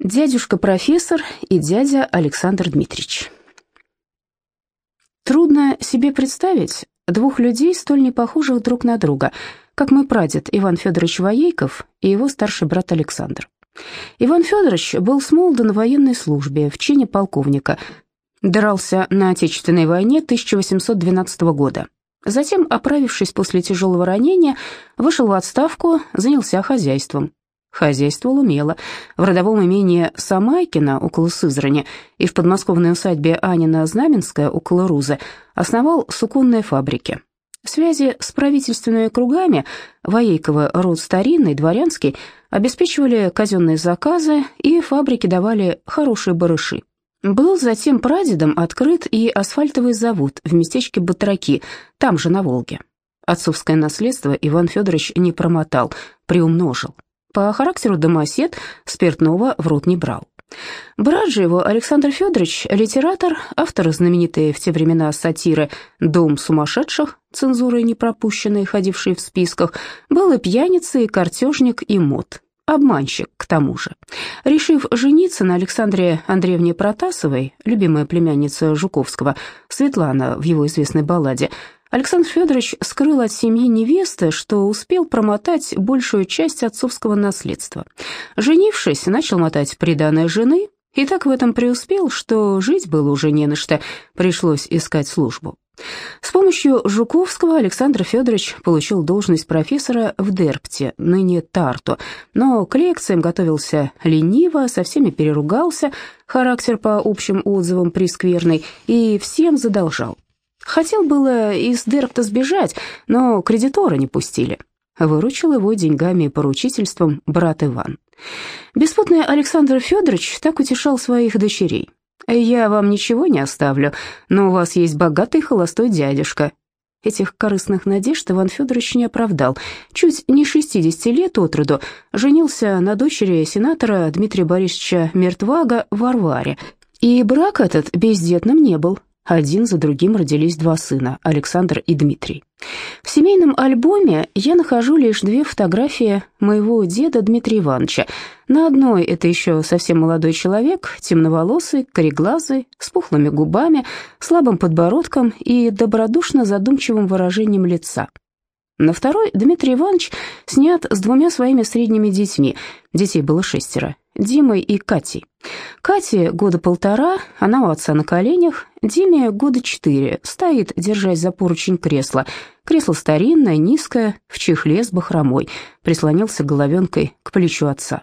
Дядюшка-профессор и дядя Александр Дмитриевич. Трудно себе представить двух людей, столь не похожих друг на друга, как мой прадед Иван Федорович Воейков и его старший брат Александр. Иван Федорович был с молода на военной службе в чине полковника, дрался на Отечественной войне 1812 года. Затем, оправившись после тяжелого ранения, вышел в отставку, занялся хозяйством. Хозяйствовал умело. В родовом имении Самайкина около Сызрани и в подмосковной усадьбе Анина Знаменская около Рузы основал суконные фабрики. Связи с правительственными кругами Воейкова род старинный, дворянский, обеспечивали казенные заказы, и фабрики давали хорошие барыши. Был затем прадедом открыт и асфальтовый завод в местечке Батраки, там же на Волге. Отцовское наследство Иван Федорович не промотал, приумножил. По характеру домосед спиртного в рот не брал. Брат же его, Александр Федорович, литератор, автор знаменитой в те времена сатиры «Дом сумасшедших», цензурой не пропущенной, ходившей в списках, был и пьяница, и картежник, и мод. Обманщик, к тому же. Решив жениться на Александре Андреевне Протасовой, любимая племянница Жуковского, Светлана в его известной балладе, Александр Федорович скрыл от семьи невесты, что успел промотать большую часть отцовского наследства. Женившись, начал мотать приданное жены, и так в этом преуспел, что жить было уже не на что, пришлось искать службу. С помощью Жуковского Александр Федорович получил должность профессора в Дерпте, ныне Тарту, но к лекциям готовился лениво, со всеми переругался, характер по общим отзывам прискверный, и всем задолжал. Хотел было из Дерпта сбежать, но кредиторы не пустили. Выручил его деньгами и поручительством брат Иван. Беспутный Александр Федорович так утешал своих дочерей. «Я вам ничего не оставлю, но у вас есть богатый холостой дядюшка». Этих корыстных надежд Иван Федорович не оправдал. Чуть не 60 лет от роду женился на дочери сенатора Дмитрия Борисовича Мертвага Варваре, и брак этот бездетным не был. Один за другим родились два сына, Александр и Дмитрий. В семейном альбоме я нахожу лишь две фотографии моего деда Дмитрия Ивановича. На одной это еще совсем молодой человек, темноволосый, кореглазый, с пухлыми губами, слабым подбородком и добродушно задумчивым выражением лица. На второй Дмитрий Иванович снят с двумя своими средними детьми, детей было шестеро, Димой и Катей. Кате года полтора, она у отца на коленях, Диме года четыре, стоит, держась за поручень кресла. Кресло старинное, низкое, в чехле с бахромой, прислонился головенкой к плечу отца.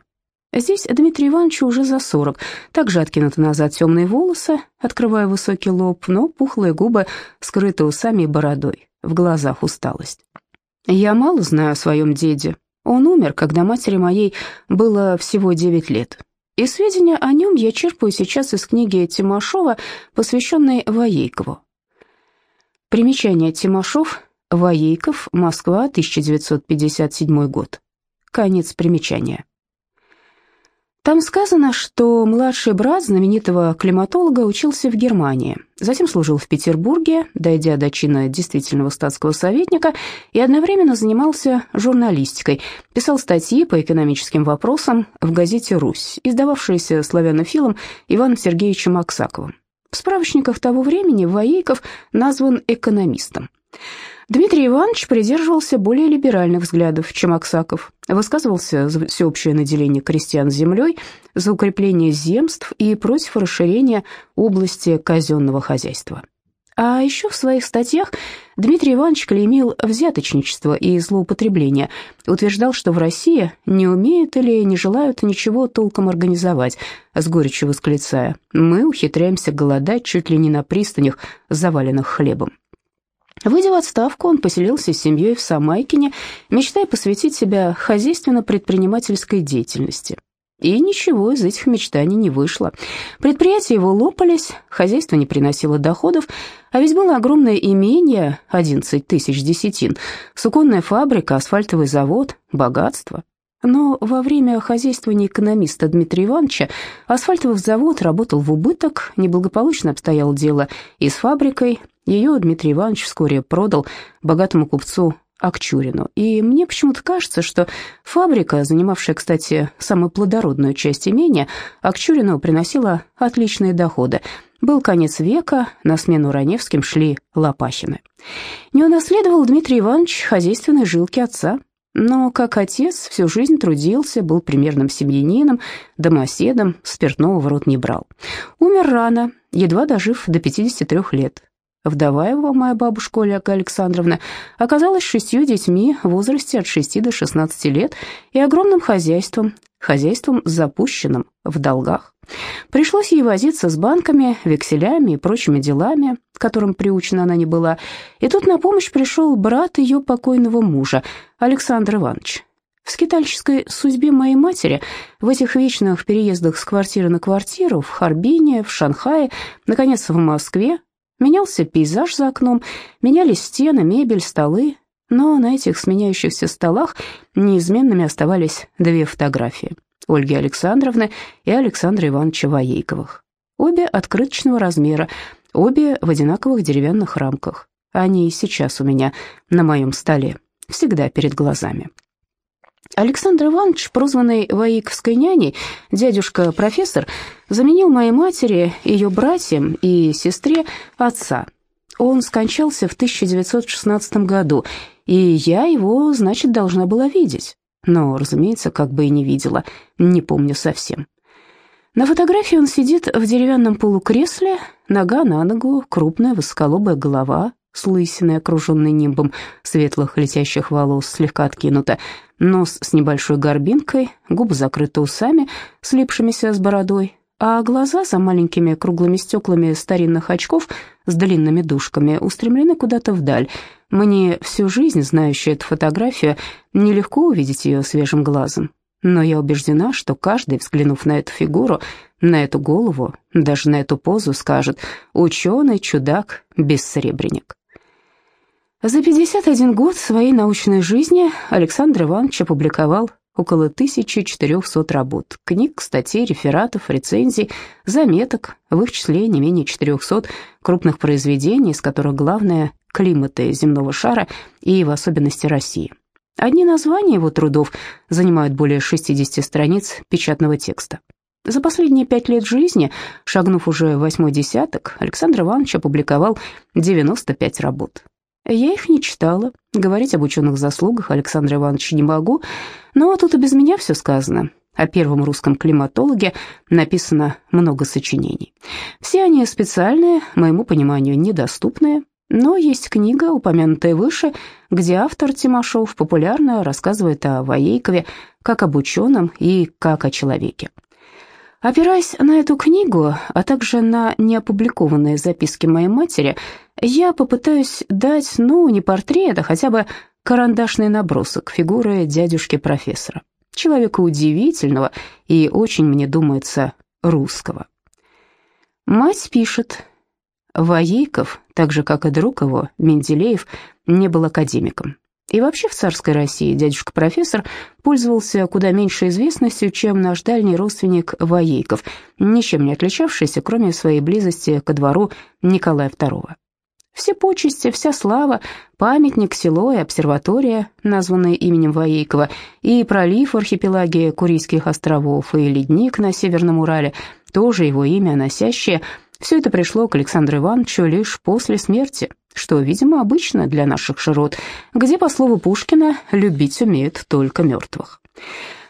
Здесь Дмитрий Иванович уже за сорок, также откинуты назад темные волосы, открывая высокий лоб, но пухлые губы скрыты усами и бородой, в глазах усталость. Я мало знаю о своем деде, он умер, когда матери моей было всего 9 лет. И сведения о нем я черпаю сейчас из книги Тимошова, посвященной Воейкову. Примечание Тимошов, Воейков, Москва, 1957 год. Конец примечания. Там сказано, что младший брат знаменитого климатолога учился в Германии, затем служил в Петербурге, дойдя до чина действительного статского советника, и одновременно занимался журналистикой, писал статьи по экономическим вопросам в газете «Русь», издававшейся славянофилом Иваном Сергеевичем Аксаковым. В справочниках того времени Воейков назван экономистом. Дмитрий Иванович придерживался более либеральных взглядов, чем Аксаков, высказывался за всеобщее наделение крестьян землей, за укрепление земств и против расширения области казенного хозяйства. А еще в своих статьях Дмитрий Иванович клеймил взяточничество и злоупотребление, утверждал, что в России не умеют или не желают ничего толком организовать, с горечью восклицая «Мы ухитряемся голодать чуть ли не на пристанях, заваленных хлебом». Выйдя в отставку, он поселился с семьей в Самайкине, мечтая посвятить себя хозяйственно-предпринимательской деятельности. И ничего из этих мечтаний не вышло. Предприятия его лопались, хозяйство не приносило доходов, а ведь было огромное имение, 11 тысяч десятин, суконная фабрика, асфальтовый завод, богатство. Но во время хозяйствования экономиста Дмитрия Ивановича асфальтовый завод работал в убыток, неблагополучно обстояло дело и с фабрикой. Ее Дмитрий Иванович вскоре продал богатому купцу Акчурину, и мне почему-то кажется, что фабрика, занимавшая, кстати, самую плодородную часть имения, Акчурину приносила отличные доходы. Был конец века, на смену Раневским шли Лопахины. Не унаследовал Дмитрий Иванович хозяйственной жилки отца, но как отец всю жизнь трудился, был примерным семьянином, домоседом, спиртного в рот не брал. Умер рано, едва дожив до 53 лет. Вдова его, моя бабушка Ольга Александровна, оказалась шестью детьми в возрасте от 6 до 16 лет и огромным хозяйством, хозяйством запущенным в долгах. Пришлось ей возиться с банками, векселями и прочими делами, которым приучена она не была, и тут на помощь пришел брат ее покойного мужа, Александр Иванович. В скитальческой судьбе моей матери, в этих вечных переездах с квартиры на квартиру, в Харбине, в Шанхае, наконец, в Москве, Менялся пейзаж за окном, менялись стены, мебель, столы, но на этих сменяющихся столах неизменными оставались две фотографии – Ольги Александровны и Александра Ивановича Воейковых. Обе открыточного размера, обе в одинаковых деревянных рамках. Они и сейчас у меня на моем столе, всегда перед глазами. Александр Иванович, прозванный Воейковской няней, дядюшка-профессор, заменил моей матери, ее братьям и сестре отца. Он скончался в 1916 году, и я его, значит, должна была видеть. Но, разумеется, как бы и не видела, не помню совсем. На фотографии он сидит в деревянном полукресле, нога на ногу, крупная высоколобая голова, с лысиной, окруженной нимбом светлых летящих волос, слегка откинута, нос с небольшой горбинкой, губы закрыты усами, слипшимися с бородой, а глаза за маленькими круглыми стеклами старинных очков с длинными дужками устремлены куда-то вдаль. Мне всю жизнь, знающая эту фотографию, нелегко увидеть ее свежим глазом. Но я убеждена, что каждый, взглянув на эту фигуру, на эту голову, даже на эту позу, скажет «ученый, чудак, бессребренник». За 51 год своей научной жизни Александр Иванович опубликовал около 1400 работ, книг, статей, рефератов, рецензий, заметок, в их числе не менее 400 крупных произведений, из которых главное – климаты земного шара и в особенности России. Одни названия его трудов занимают более 60 страниц печатного текста. За последние пять лет жизни, шагнув уже восьмой десяток, Александр Иванович опубликовал 95 работ. Я их не читала, говорить об ученых заслугах Александра Ивановича не могу, но тут и без меня все сказано. О первом русском климатологе написано много сочинений. Все они специальные, моему пониманию, недоступные, но есть книга, упомянутая выше, где автор Тимошов популярно рассказывает о Воейкове как об ученом и как о человеке. Опираясь на эту книгу, а также на неопубликованные записки моей матери, я попытаюсь дать, ну, не портрет, а хотя бы карандашный набросок фигуры дядюшки-профессора. Человека удивительного и очень, мне думается, русского. Мать пишет, Воейков, так же, как и друг его, Менделеев, не был академиком. И вообще в царской России дядюшка-профессор пользовался куда меньшей известностью, чем наш дальний родственник Воейков, ничем не отличавшийся, кроме своей близости ко двору Николая II. Все почести, вся слава, памятник, село и обсерватория, названные именем Воейкова, и пролив в архипелаге Курильских островов, и ледник на Северном Урале, тоже его имя носящее, все это пришло к Александру Ивановичу лишь после смерти, что, видимо, обычно для наших широт, где, по слову Пушкина, любить умеют только мертвых.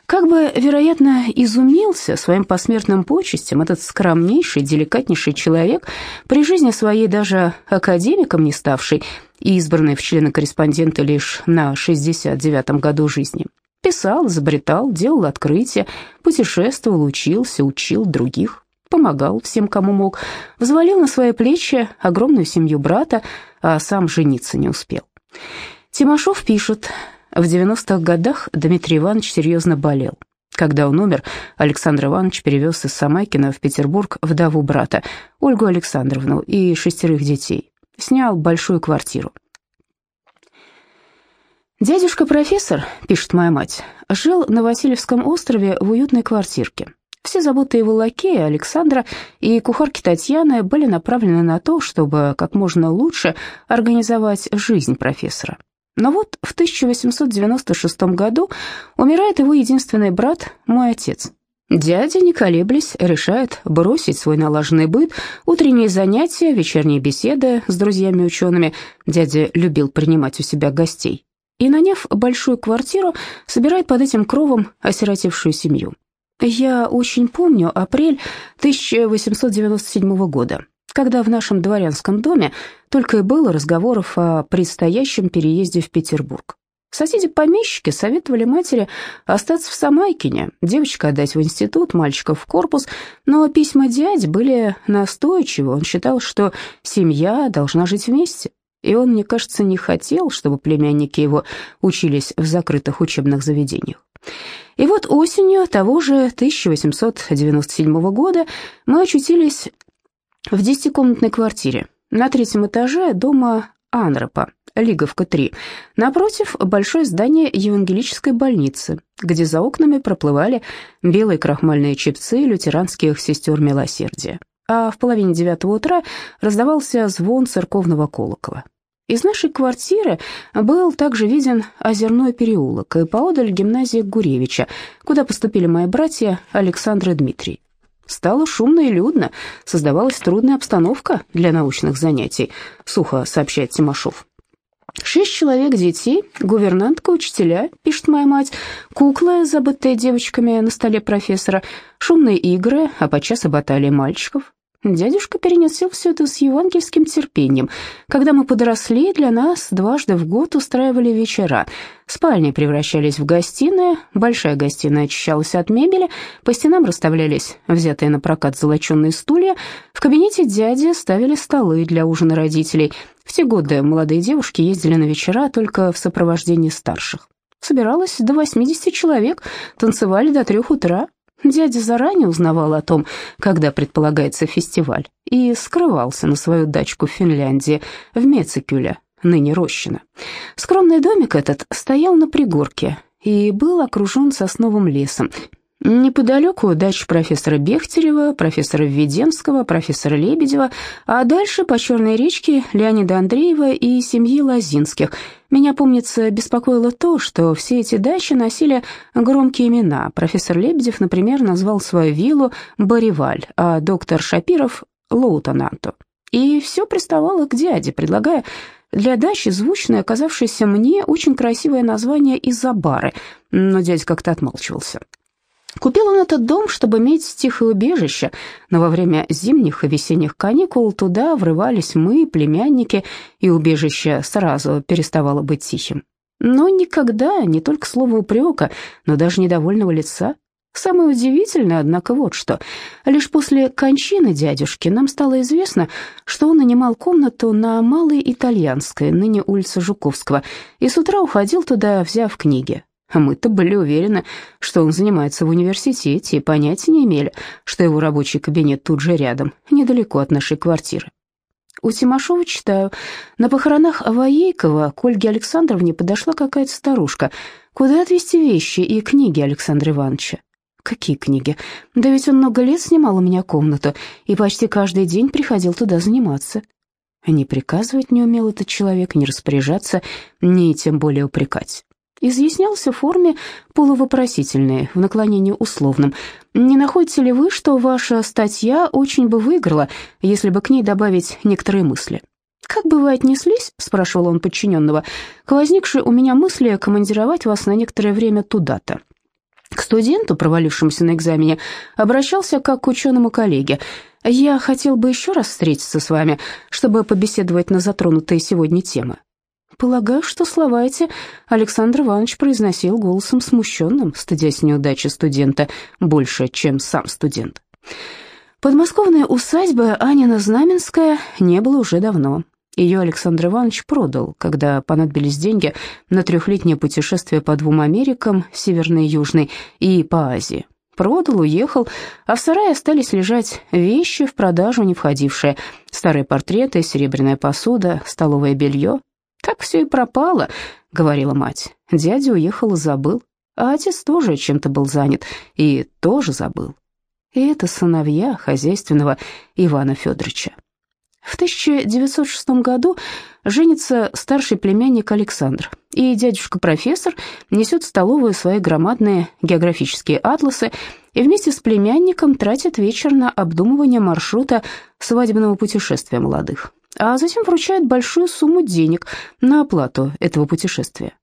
Как бы, вероятно, изумился своим посмертным почестям этот скромнейший, деликатнейший человек, при жизни своей даже академиком не ставший и избранный в члены-корреспонденты лишь на 69-м году жизни. Писал, изобретал, делал открытия, путешествовал, учился, учил других помогал всем, кому мог, взвалил на свои плечи огромную семью брата, а сам жениться не успел. Тимошов пишет, в 90-х годах Дмитрий Иванович серьезно болел. Когда он умер, Александр Иванович перевез из Самайкина в Петербург вдову брата, Ольгу Александровну и шестерых детей. Снял большую квартиру. «Дядюшка-профессор, — пишет моя мать, — жил на Васильевском острове в уютной квартирке. Все заботы его лакея Александра и кухарки Татьяны были направлены на то, чтобы как можно лучше организовать жизнь профессора. Но вот в 1896 году умирает его единственный брат, мой отец. Дядя, не колеблясь, решает бросить свой налаженный быт, утренние занятия, вечерние беседы с друзьями-учеными. Дядя любил принимать у себя гостей. И, наняв большую квартиру, собирает под этим кровом осиротевшую семью. Я очень помню апрель 1897 года, когда в нашем дворянском доме только и было разговоров о предстоящем переезде в Петербург. Соседи-помещики советовали матери остаться в Самайкине, девочка отдать в институт, мальчика в корпус, но письма дяди были настойчивы, он считал, что семья должна жить вместе, и он, мне кажется, не хотел, чтобы племянники его учились в закрытых учебных заведениях. И вот осенью того же 1897 года мы очутились в десятикомнатной квартире на третьем этаже дома Анропа, Лиговка-3. Напротив – большое здание евангелической больницы, где за окнами проплывали белые крахмальные чепцы лютеранских сестер милосердия. А в половине девятого утра раздавался звон церковного колокола. Из нашей квартиры был также виден озерной переулок и поодаль гимназия Гуревича, куда поступили мои братья Александр и Дмитрий. Стало шумно и людно, создавалась трудная обстановка для научных занятий, сухо сообщает Тимошов. Шесть человек детей, гувернантка, учителя, пишет моя мать, куклы, забытые девочками на столе профессора, шумные игры, а подчас и баталии мальчиков. Дядюшка перенесел все это с евангельским терпением. Когда мы подросли, для нас дважды в год устраивали вечера. Спальни превращались в гостиные, большая гостиная очищалась от мебели, по стенам расставлялись взятые на прокат золоченые стулья, в кабинете дяди ставили столы для ужина родителей. В те годы молодые девушки ездили на вечера только в сопровождении старших. Собиралось до 80 человек, танцевали до трех утра. Дядя заранее узнавал о том, когда предполагается фестиваль, и скрывался на свою дачку в Финляндии, в Мецекюле, ныне Рощина. Скромный домик этот стоял на пригорке и был окружен сосновым лесом, Неподалеку дача профессора Бехтерева, профессора Введенского, профессора Лебедева, а дальше по Черной речке Леонида Андреева и семьи Лозинских. Меня, помнится, беспокоило то, что все эти дачи носили громкие имена. Профессор Лебедев, например, назвал свою виллу Бориваль, а доктор Шапиров — Лоутонанту. И все приставало к дяде, предлагая для дачи звучное, оказавшееся мне очень красивое название Изабары, но дядя как-то отмалчивался. Купил он этот дом, чтобы иметь тихое убежище, но во время зимних и весенних каникул туда врывались мы, племянники, и убежище сразу переставало быть тихим. Но никогда, не только слова упрека, но даже недовольного лица. Самое удивительное, однако, вот что. Лишь после кончины дядюшки нам стало известно, что он нанимал комнату на Малой Итальянской, ныне улица Жуковского, и с утра уходил туда, взяв книги. А мы-то были уверены, что он занимается в университете, и понятия не имели, что его рабочий кабинет тут же рядом, недалеко от нашей квартиры. У Тимошова читаю. На похоронах Аваейкова к Ольге Александровне подошла какая-то старушка. Куда отвезти вещи и книги Александра Ивановича? Какие книги? Да ведь он много лет снимал у меня комнату и почти каждый день приходил туда заниматься. Не приказывать не умел этот человек, не распоряжаться, ни тем более упрекать изъяснялся в форме полувопросительной, в наклонении условном. «Не находите ли вы, что ваша статья очень бы выиграла, если бы к ней добавить некоторые мысли?» «Как бы вы отнеслись, — спрашивал он подчиненного, — к возникшей у меня мысли командировать вас на некоторое время туда-то?» К студенту, провалившемуся на экзамене, обращался как к ученому коллеге. «Я хотел бы еще раз встретиться с вами, чтобы побеседовать на затронутые сегодня темы. Полагаю, что слова эти Александр Иванович произносил голосом смущенным, стыдясь неудачи студента больше, чем сам студент. Подмосковная усадьба Анина Знаменская не было уже давно. Ее Александр Иванович продал, когда понадобились деньги на трехлетнее путешествие по двум Америкам, Северной и Южной, и по Азии. Продал, уехал, а в сарае остались лежать вещи, в продажу не входившие. Старые портреты, серебряная посуда, столовое белье, «Так все и пропало», — говорила мать. Дядя уехал и забыл, а отец тоже чем-то был занят и тоже забыл. И это сыновья хозяйственного Ивана Федоровича. В 1906 году женится старший племянник Александр, и дядюшка-профессор несет в столовую свои громадные географические атласы и вместе с племянником тратит вечер на обдумывание маршрута свадебного путешествия молодых, а затем вручает большую сумму денег на оплату этого путешествия.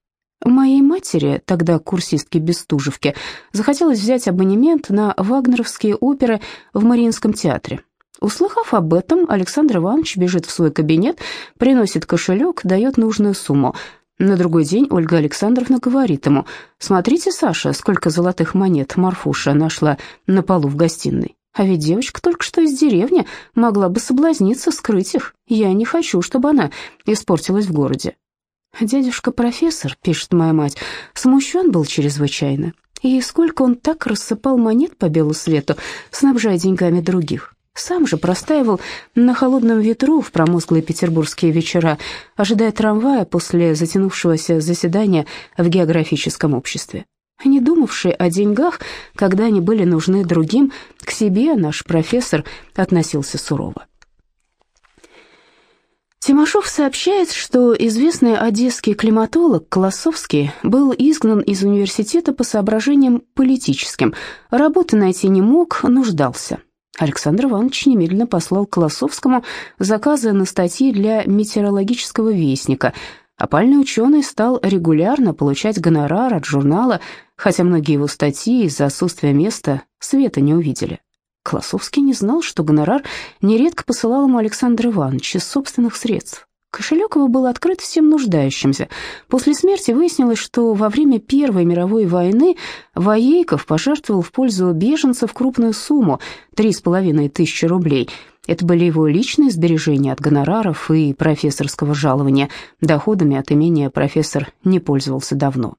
Моей матери, тогда курсистке Бестужевке, захотелось взять абонемент на вагнеровские оперы в Мариинском театре. Услыхав об этом, Александр Иванович бежит в свой кабинет, приносит кошелек, дает нужную сумму. На другой день Ольга Александровна говорит ему, «Смотрите, Саша, сколько золотых монет Марфуша нашла на полу в гостиной. А ведь девочка только что из деревни могла бы соблазниться скрыть их. Я не хочу, чтобы она испортилась в городе». «Дядюшка-профессор», — пишет моя мать, — смущен был чрезвычайно. И сколько он так рассыпал монет по белу свету, снабжая деньгами других. Сам же простаивал на холодном ветру в промозглые петербургские вечера, ожидая трамвая после затянувшегося заседания в географическом обществе. Не думавший о деньгах, когда они были нужны другим, к себе наш профессор относился сурово. Тимошов сообщает, что известный одесский климатолог Колосовский был изгнан из университета по соображениям политическим, работы найти не мог, нуждался. Александр Иванович немедленно послал Колосовскому заказы на статьи для метеорологического вестника. Опальный ученый стал регулярно получать гонорар от журнала, хотя многие его статьи из-за отсутствия места света не увидели. Колосовский не знал, что гонорар нередко посылал ему Александр Иванович из собственных средств. Кошелек его был открыт всем нуждающимся. После смерти выяснилось, что во время Первой мировой войны Воейков пожертвовал в пользу беженцев крупную сумму – три с половиной тысячи рублей. Это были его личные сбережения от гонораров и профессорского жалования. Доходами от имения профессор не пользовался давно.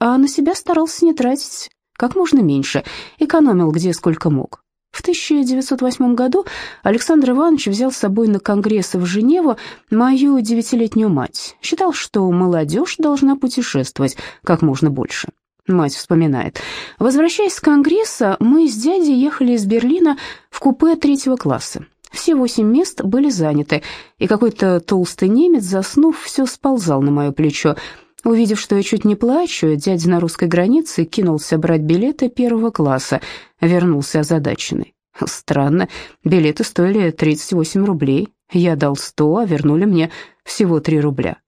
А на себя старался не тратить как можно меньше, экономил где сколько мог. В 1908 году Александр Иванович взял с собой на конгресс в Женеву мою девятилетнюю мать. Считал, что молодежь должна путешествовать как можно больше. Мать вспоминает. Возвращаясь с конгресса, мы с дядей ехали из Берлина в купе третьего класса. Все восемь мест были заняты, и какой-то толстый немец, заснув, все сползал на мое плечо. Увидев, что я чуть не плачу, дядя на русской границе кинулся брать билеты первого класса, вернулся озадаченный. Странно, билеты стоили 38 рублей. Я дал 100, а вернули мне всего 3 рубля.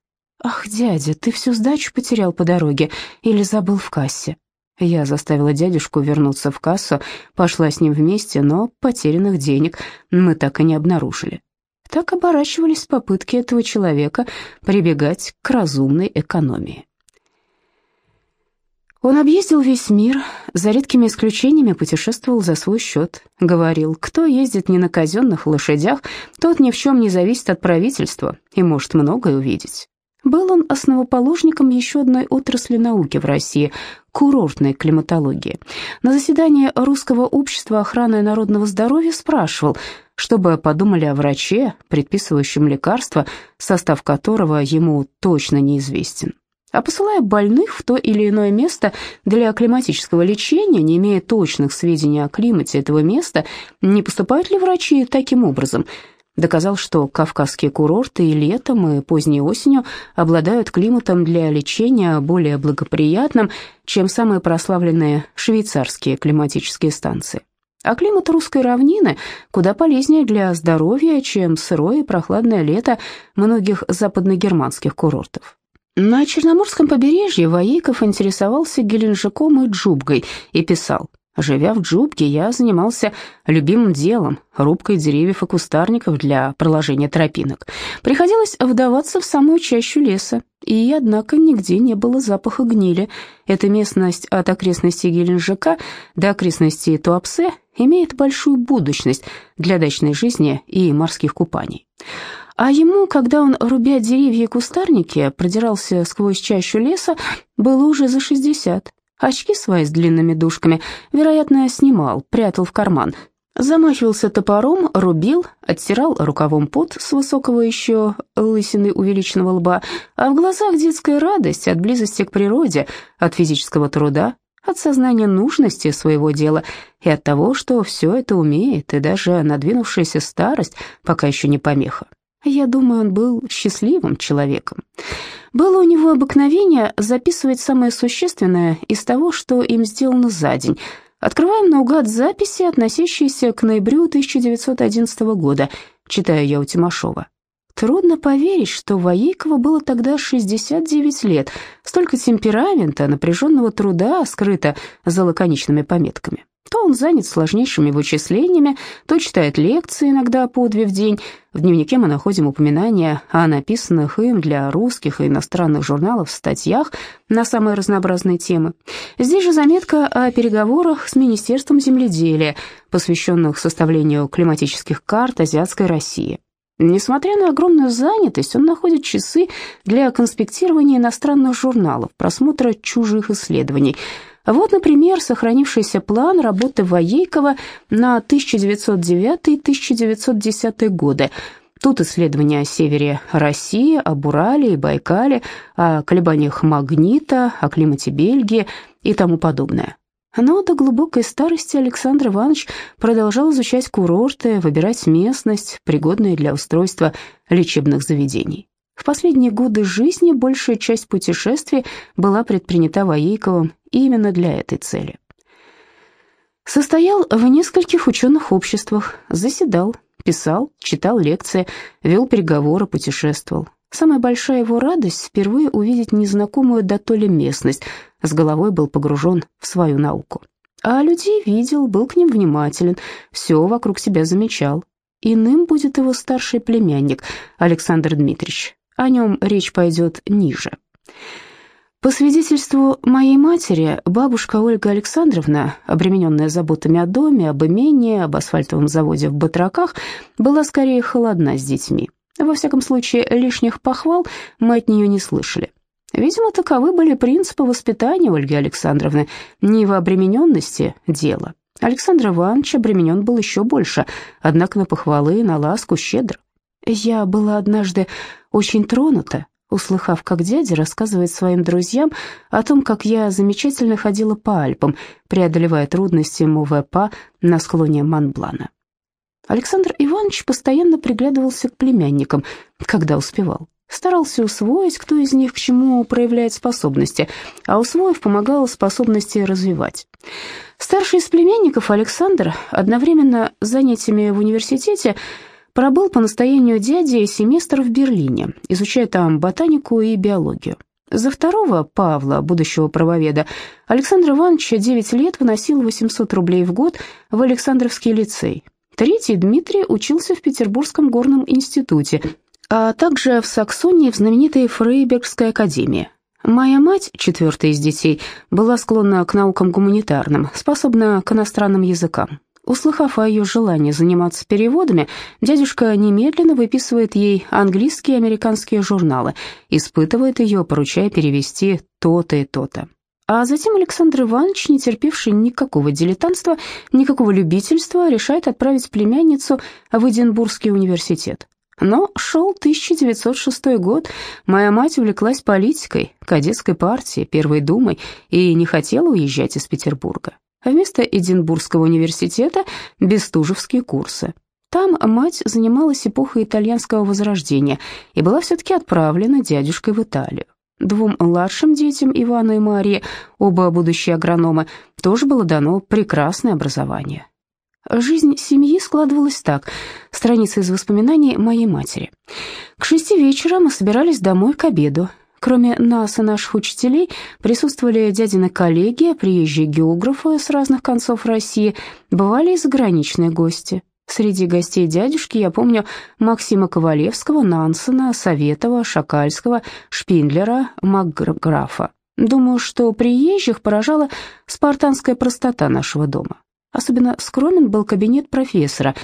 «Ах, дядя, ты всю сдачу потерял по дороге или забыл в кассе?» Я заставила дядюшку вернуться в кассу, пошла с ним вместе, но потерянных денег мы так и не обнаружили. Так оборачивались попытки этого человека прибегать к разумной экономии. Он объездил весь мир, за редкими исключениями путешествовал за свой счет. Говорил, кто ездит не на казенных лошадях, тот ни в чем не зависит от правительства и может многое увидеть. Был он основоположником еще одной отрасли науки в России – курортной климатологии. На заседании Русского общества охраны народного здоровья спрашивал, чтобы подумали о враче, предписывающем лекарство, состав которого ему точно неизвестен. А посылая больных в то или иное место для климатического лечения, не имея точных сведений о климате этого места, не поступают ли врачи таким образом – доказал, что кавказские курорты и летом, и поздней осенью обладают климатом для лечения более благоприятным, чем самые прославленные швейцарские климатические станции. А климат русской равнины куда полезнее для здоровья, чем сырое и прохладное лето многих западногерманских курортов. На Черноморском побережье Ваейков интересовался Геленджиком и Джубгой и писал Живя в Джубке, я занимался любимым делом – рубкой деревьев и кустарников для проложения тропинок. Приходилось вдаваться в самую чащу леса, и, однако, нигде не было запаха гнили. Эта местность от окрестностей Геленджика до окрестностей Туапсе имеет большую будущность для дачной жизни и морских купаний. А ему, когда он, рубя деревья и кустарники, продирался сквозь чащу леса, было уже за шестьдесят. Очки свои с длинными дужками, вероятно, снимал, прятал в карман. Замахивался топором, рубил, оттирал рукавом пот с высокого еще лысины увеличенного лба, а в глазах детская радость от близости к природе, от физического труда. от сознания нужности своего дела и от того, что все это умеет, и даже надвинувшаяся старость пока еще не помеха. Я думаю, он был счастливым человеком. Было у него обыкновение записывать самое существенное из того, что им сделано за день. Открываем наугад записи, относящиеся к ноябрю 1911 года, читаю я у Тимошова. Трудно поверить, что Воейкова было тогда 69 лет. Столько темперамента, напряженного труда скрыто за лаконичными пометками. То он занят сложнейшими вычислениями, то читает лекции иногда по две в день. В дневнике мы находим упоминания о написанных им для русских и иностранных журналов статьях на самые разнообразные темы. Здесь же заметка о переговорах с Министерством земледелия, посвященных составлению климатических карт азиатской России. Несмотря на огромную занятость, он находит часы для конспектирования иностранных журналов, просмотра чужих исследований. Вот, например, сохранившийся план работы Воейкова на 1909-1910 годы. Тут исследования о севере России, об Урале и Байкале, о колебаниях магнита, о климате Бельгии и тому подобное. Но до глубокой старости Александр Иванович продолжал изучать курорты, выбирать местность, пригодную для устройства лечебных заведений. В последние годы жизни большая часть путешествий была предпринята Воейковым именно для этой цели. Состоял в нескольких ученых обществах, заседал, писал, читал лекции, вел переговоры, путешествовал. Самая большая его радость — впервые увидеть незнакомую дотоле местность, с головой был погружен в свою науку. А людей видел, был к ним внимателен, все вокруг себя замечал. Иным будет его старший племянник Александр Дмитриевич. О нем речь пойдет ниже. По свидетельству моей матери, бабушка Ольга Александровна, обремененная заботами о доме, об имении, об асфальтовом заводе в Батраках, была скорее холодна с детьми. Во всяком случае, лишних похвал мы от нее не слышали. Видимо, таковы были принципы воспитания Ольги Александровны, не в обремененности дела. Александр Иванович обременен был еще больше, однако на похвалы и на ласку щедр. Я была однажды очень тронута, услыхав, как дядя рассказывает своим друзьям о том, как я замечательно ходила по Альпам, преодолевая трудности Мувепа на склоне Монблана. Александр Иванович постоянно приглядывался к племянникам, когда успевал. Старался усвоить, кто из них к чему проявляет способности, а усвоив, помогал способности развивать. Старший из племянников Александр одновременно занятиями в университете пробыл по настоянию дяди семестр в Берлине, изучая там ботанику и биологию. За второго, Павла, будущего правоведа, Александр Иванович 9 лет выносил 800 рублей в год в Александровский лицей. Третий, Дмитрий, учился в Петербургском горном институте, а также в Саксонии в знаменитой Фрейбергской академии. Моя мать, четвертая из детей, была склонна к наукам гуманитарным, способна к иностранным языкам. Услыхав о ее желании заниматься переводами, дядюшка немедленно выписывает ей английские и американские журналы, испытывает ее, поручая перевести то-то и то-то. А затем Александр Иванович, не терпевший никакого дилетантства, никакого любительства, решает отправить племянницу в Эдинбургский университет. Но шел 1906 год, моя мать увлеклась политикой, кадетской партией, Первой думой и не хотела уезжать из Петербурга. Вместо Эдинбургского университета – бестужевские курсы. Там мать занималась эпохой итальянского возрождения и была все-таки отправлена дядюшкой в Италию. Двум младшим детям, Ивану и Марии, оба будущие агрономы, тоже было дано прекрасное образование. Жизнь семьи складывалась так. Страница из воспоминаний моей матери. К шести вечера мы собирались домой к обеду. Кроме нас и наших учителей присутствовали дядины коллеги, приезжие географы с разных концов России, бывали и заграничные гости. Среди гостей дядюшки я помню Максима Ковалевского, Нансена, Советова, Шакальского, Шпиндлера, Макграфа. Думаю, что приезжих поражала спартанская простота нашего дома. Особенно скромен был кабинет профессора.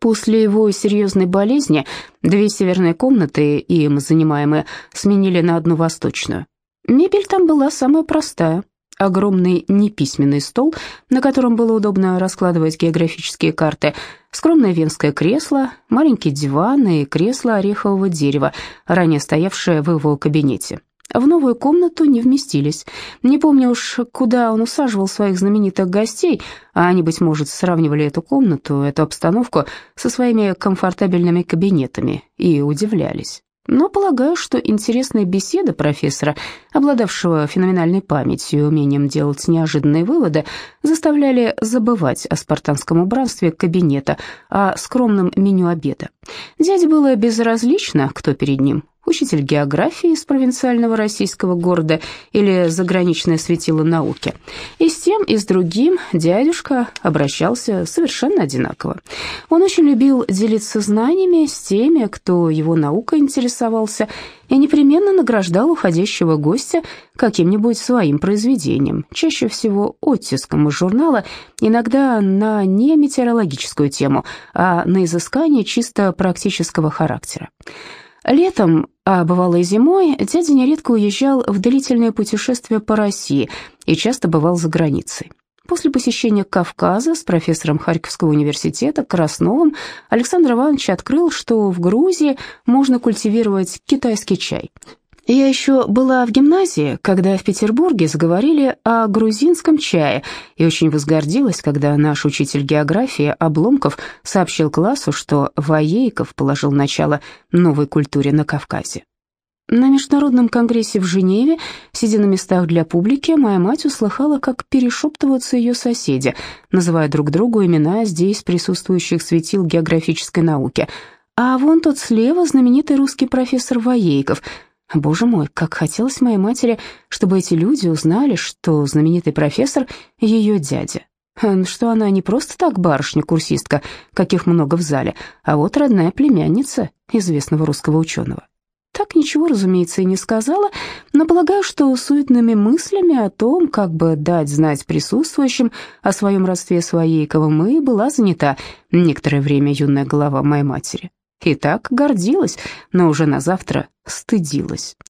После его серьезной болезни две северные комнаты, им занимаемые, сменили на одну восточную. Мебель там была самая простая. Огромный неписьменный стол, на котором было удобно раскладывать географические карты, скромное венское кресло, маленький диван и кресло орехового дерева, ранее стоявшее в его кабинете. В новую комнату не вместились. Не помню уж, куда он усаживал своих знаменитых гостей, а они, быть может, сравнивали эту комнату, эту обстановку со своими комфортабельными кабинетами и удивлялись. Но полагаю, что интересная беседа профессора, обладавшего феноменальной памятью и умением делать неожиданные выводы, заставляли забывать о спартанском убранстве кабинета, о скромном меню обеда. Дяде было безразлично, кто перед ним, учитель географии из провинциального российского города или заграничное светило науки. И с тем, и с другим дядюшка обращался совершенно одинаково. Он очень любил делиться знаниями с теми, кто его наукой интересовался, и непременно награждал уходящего гостя каким-нибудь своим произведением, чаще всего оттиском из журнала, иногда на не метеорологическую тему, а на изыскание чисто практического характера. Летом, а бывало и зимой, дядя нередко уезжал в длительное путешествие по России и часто бывал за границей. После посещения Кавказа с профессором Харьковского университета Красновым Александр Иванович открыл, что в Грузии можно культивировать китайский чай. Я еще была в гимназии, когда в Петербурге заговорили о грузинском чае, и очень возгордилась, когда наш учитель географии Обломков сообщил классу, что Воейков положил начало новой культуре на Кавказе. На международном конгрессе в Женеве, сидя на местах для публики, моя мать услыхала, как перешептываются ее соседи, называя друг другу имена здесь присутствующих светил географической науки. А вон тот слева знаменитый русский профессор Воейков – Боже мой, как хотелось моей матери, чтобы эти люди узнали, что знаменитый профессор — ее дядя. Что она не просто так барышня-курсистка, каких много в зале, а вот родная племянница известного русского ученого. Так ничего, разумеется, и не сказала, но полагаю, что суетными мыслями о том, как бы дать знать присутствующим о своем родстве с Воейковым, и была занята некоторое время юная голова моей матери. И так гордилась, но уже на завтра стыдилась.